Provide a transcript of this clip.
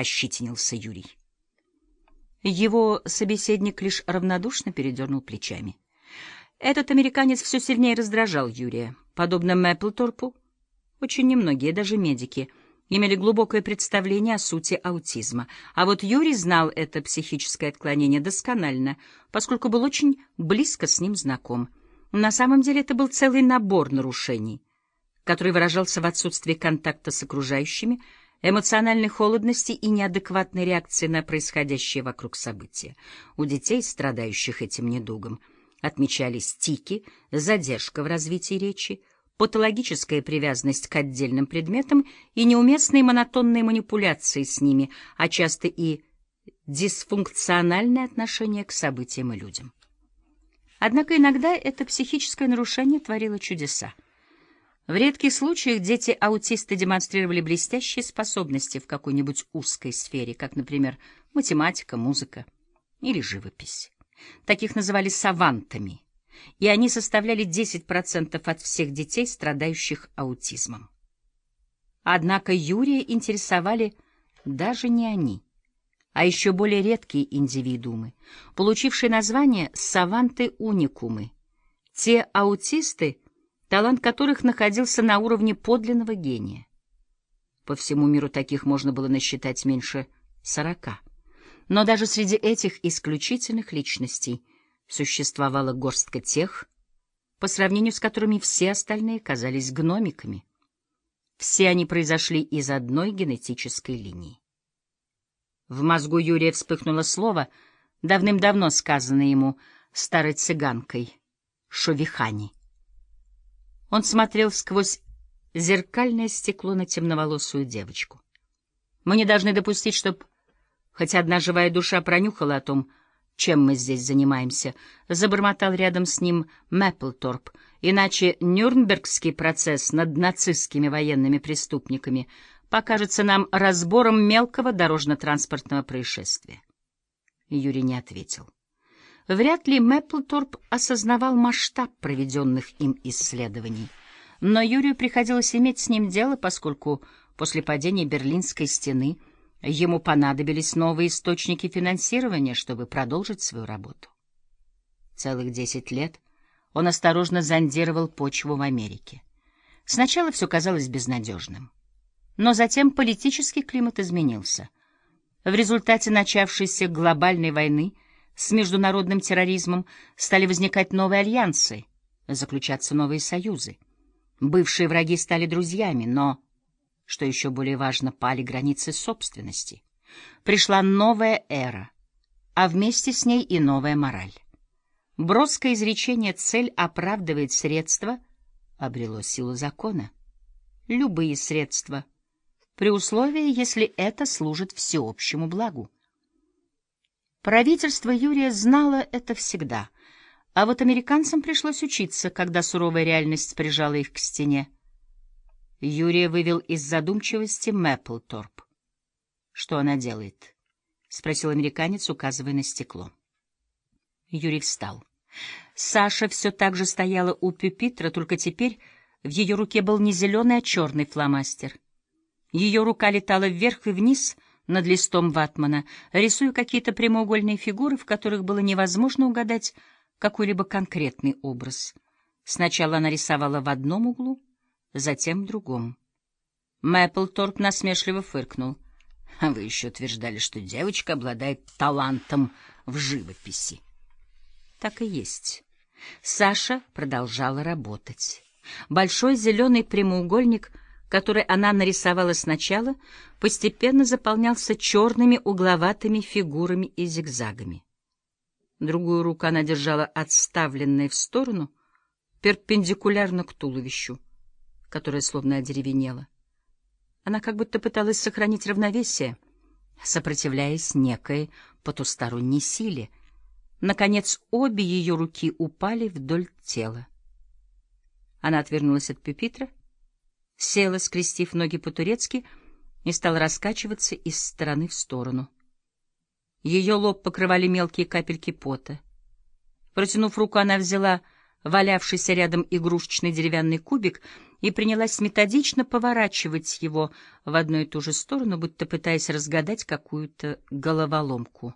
ощетинился Юрий. Его собеседник лишь равнодушно передернул плечами. Этот американец все сильнее раздражал Юрия. Подобно Мэпплторпу, очень немногие, даже медики, имели глубокое представление о сути аутизма. А вот Юрий знал это психическое отклонение досконально, поскольку был очень близко с ним знаком. На самом деле это был целый набор нарушений, который выражался в отсутствии контакта с окружающими, эмоциональной холодности и неадекватной реакции на происходящее вокруг события. У детей, страдающих этим недугом, отмечались тики, задержка в развитии речи, патологическая привязанность к отдельным предметам и неуместные монотонные манипуляции с ними, а часто и дисфункциональное отношение к событиям и людям. Однако иногда это психическое нарушение творило чудеса. В редких случаях дети-аутисты демонстрировали блестящие способности в какой-нибудь узкой сфере, как, например, математика, музыка или живопись. Таких называли савантами, и они составляли 10% от всех детей, страдающих аутизмом. Однако Юрия интересовали даже не они, а еще более редкие индивидуумы, получившие название саванты-уникумы, те аутисты, талант которых находился на уровне подлинного гения. По всему миру таких можно было насчитать меньше сорока. Но даже среди этих исключительных личностей существовала горстка тех, по сравнению с которыми все остальные казались гномиками. Все они произошли из одной генетической линии. В мозгу Юрия вспыхнуло слово, давным-давно сказанное ему старой цыганкой — «шовихани». Он смотрел сквозь зеркальное стекло на темноволосую девочку. Мы не должны допустить, чтобы хоть одна живая душа пронюхала о том, чем мы здесь занимаемся, — забормотал рядом с ним Мэпплторп, иначе Нюрнбергский процесс над нацистскими военными преступниками покажется нам разбором мелкого дорожно-транспортного происшествия. Юрий не ответил. Вряд ли Мэпплторп осознавал масштаб проведенных им исследований. Но Юрию приходилось иметь с ним дело, поскольку после падения Берлинской стены ему понадобились новые источники финансирования, чтобы продолжить свою работу. Целых десять лет он осторожно зондировал почву в Америке. Сначала все казалось безнадежным. Но затем политический климат изменился. В результате начавшейся глобальной войны — с международным терроризмом стали возникать новые альянсы, заключаться новые союзы. Бывшие враги стали друзьями, но, что еще более важно, пали границы собственности. Пришла новая эра, а вместе с ней и новая мораль. Броское изречение «цель оправдывает средства» обрело силу закона. Любые средства, при условии, если это служит всеобщему благу. Правительство Юрия знало это всегда, а вот американцам пришлось учиться, когда суровая реальность прижала их к стене. Юрия вывел из задумчивости Мэпплторп. «Что она делает?» — спросил американец, указывая на стекло. Юрий встал. Саша все так же стояла у пюпитра, только теперь в ее руке был не зеленый, а черный фломастер. Ее рука летала вверх и вниз — над листом ватмана, рисуя какие-то прямоугольные фигуры, в которых было невозможно угадать какой-либо конкретный образ. Сначала она рисовала в одном углу, затем в другом. Мэпплторп насмешливо фыркнул. — А вы еще утверждали, что девочка обладает талантом в живописи. Так и есть. Саша продолжала работать. Большой зеленый прямоугольник — который она нарисовала сначала, постепенно заполнялся черными угловатыми фигурами и зигзагами. Другую руку она держала отставленной в сторону, перпендикулярно к туловищу, которое словно одеревенело. Она как будто пыталась сохранить равновесие, сопротивляясь некой потусторонней силе. Наконец, обе ее руки упали вдоль тела. Она отвернулась от пюпитра — села, скрестив ноги по-турецки, и стала раскачиваться из стороны в сторону. Ее лоб покрывали мелкие капельки пота. Протянув руку, она взяла валявшийся рядом игрушечный деревянный кубик и принялась методично поворачивать его в одну и ту же сторону, будто пытаясь разгадать какую-то головоломку.